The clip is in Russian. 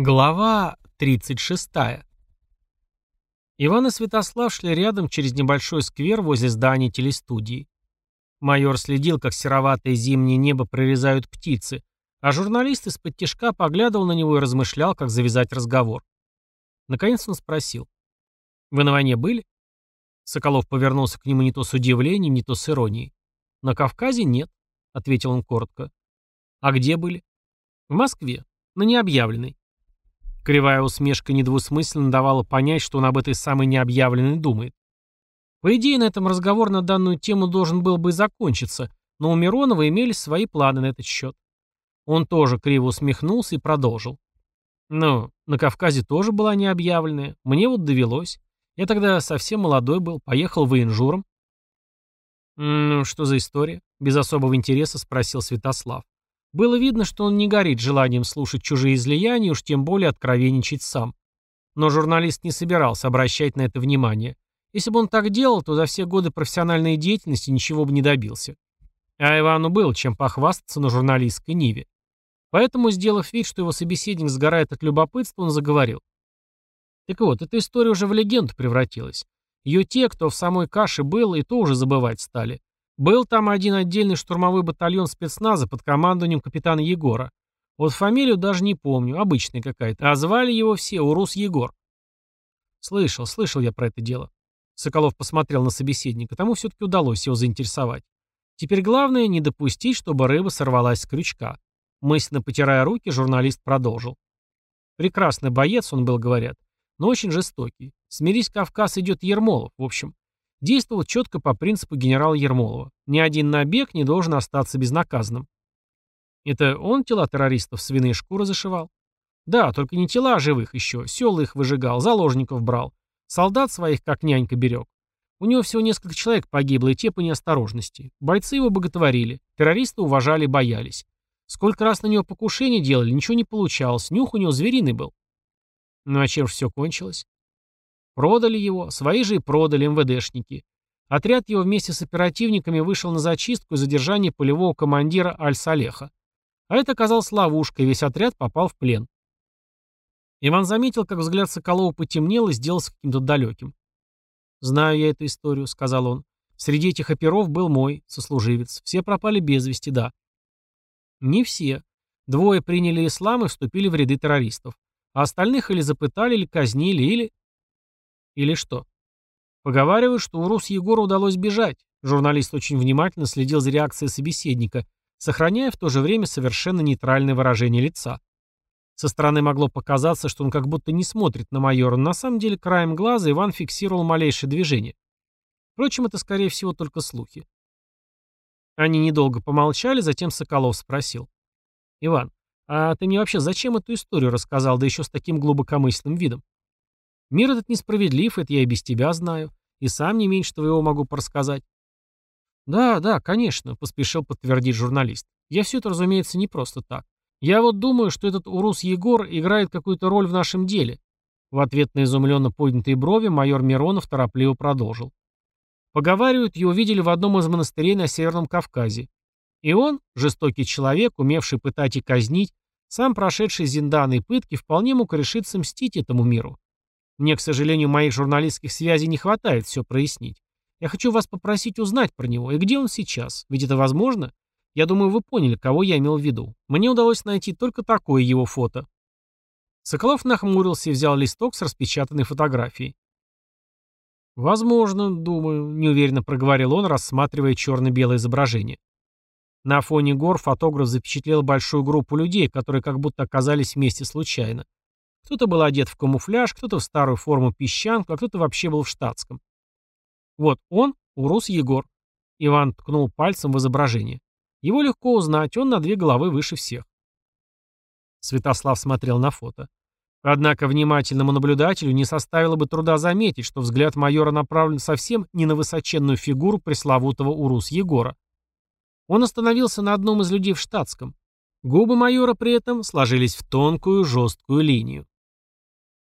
Глава 36. Иван и Святослав шли рядом через небольшой сквер возле здания телестудии. Майор следил, как сероватое зимнее небо прорезают птицы, а журналист из-под тишка поглядывал на него и размышлял, как завязать разговор. Наконец он спросил. «Вы на войне были?» Соколов повернулся к нему не то с удивлением, не то с иронией. «На Кавказе нет», — ответил он коротко. «А где были?» «В Москве, на необъявленной». Кривая усмешка недвусмысленно давала понять, что он об этой самой необъявленной думает. По идее, на этом разговор на данную тему должен был бы закончиться, но у Миронова имелись свои планы на этот счет. Он тоже криво усмехнулся и продолжил. «Ну, на Кавказе тоже была необъявленная. Мне вот довелось. Я тогда совсем молодой был, поехал военжуром». «Ну, что за история?» — без особого интереса спросил Святослав. Было видно, что он не горит желанием слушать чужие излияния, уж тем более откровенничать сам. Но журналист не собирался обращать на это внимание. Если бы он так делал, то за все годы профессиональной деятельности ничего бы не добился. А Ивану было чем похвастаться на журналистской ниве. Поэтому, сделав вид, что его собеседник сгорает от любопытства, он заговорил. Так вот, эта история уже в легенду превратилась. Ее те, кто в самой каше был, и то уже забывать стали. Был там один отдельный штурмовой батальон спецназа под командованием капитана Егора. Вот фамилию даже не помню, обычная какая-то, а звали его все Урус Егор. Слышал, слышал я про это дело. Соколов посмотрел на собеседника, тому все-таки удалось его заинтересовать. Теперь главное не допустить, чтобы рыба сорвалась с крючка. Мысленно потирая руки, журналист продолжил. Прекрасный боец он был, говорят, но очень жестокий. Смирись, Кавказ идет Ермолов, в общем. Действовал четко по принципу генерала Ермолова. Ни один набег не должен остаться безнаказанным. Это он тела террористов свиные шкуры зашивал? Да, только не тела, а живых еще. Села их выжигал, заложников брал. Солдат своих как нянька берег. У него всего несколько человек погибло, и те по неосторожности. Бойцы его боготворили. Террористы уважали боялись. Сколько раз на него покушений делали, ничего не получалось. Нюх у него звериный был. Ну а чем же все кончилось? Продали его, свои же и продали МВДшники. Отряд его вместе с оперативниками вышел на зачистку и задержание полевого командира Аль-Салеха. А это оказалось ловушкой, весь отряд попал в плен. Иван заметил, как взгляд Соколова потемнел и сделался каким-то далеким. «Знаю я эту историю», — сказал он. «Среди этих оперов был мой сослуживец. Все пропали без вести, да». «Не все. Двое приняли ислам и вступили в ряды террористов. А остальных или запытали, или казнили, или...» Или что? Поговаривают, что Урус Егору удалось бежать. Журналист очень внимательно следил за реакцией собеседника, сохраняя в то же время совершенно нейтральное выражение лица. Со стороны могло показаться, что он как будто не смотрит на майора, но на самом деле краем глаза Иван фиксировал малейшее движение. Впрочем, это скорее всего только слухи. Они недолго помолчали, затем Соколов спросил. «Иван, а ты мне вообще зачем эту историю рассказал, да еще с таким глубокомысленным видом?» Мир этот несправедлив, это я и без тебя знаю. И сам не меньше твоего могу порассказать. Да, да, конечно, поспешил подтвердить журналист. Я все это, разумеется, не просто так. Я вот думаю, что этот Урус Егор играет какую-то роль в нашем деле. В ответ на изумленно поднятые брови майор Миронов торопливо продолжил. Поговаривают, его видели в одном из монастырей на Северном Кавказе. И он, жестокий человек, умевший пытать и казнить, сам прошедший зинданные пытки, вполне мог решиться мстить этому миру. Мне, к сожалению, моих журналистских связей не хватает все прояснить. Я хочу вас попросить узнать про него, и где он сейчас, ведь это возможно? Я думаю, вы поняли, кого я имел в виду. Мне удалось найти только такое его фото. Соколов нахмурился и взял листок с распечатанной фотографией. «Возможно, думаю», — неуверенно проговорил он, рассматривая черно-белое изображение. На фоне гор фотограф запечатлел большую группу людей, которые как будто оказались вместе случайно. Кто-то был одет в камуфляж, кто-то в старую форму песчанку, а кто-то вообще был в штатском. Вот он, Урус Егор. Иван ткнул пальцем в изображение. Его легко узнать, он на две головы выше всех. Святослав смотрел на фото. Однако внимательному наблюдателю не составило бы труда заметить, что взгляд майора направлен совсем не на высоченную фигуру пресловутого Урус Егора. Он остановился на одном из людей в штатском. Губы майора при этом сложились в тонкую жесткую линию.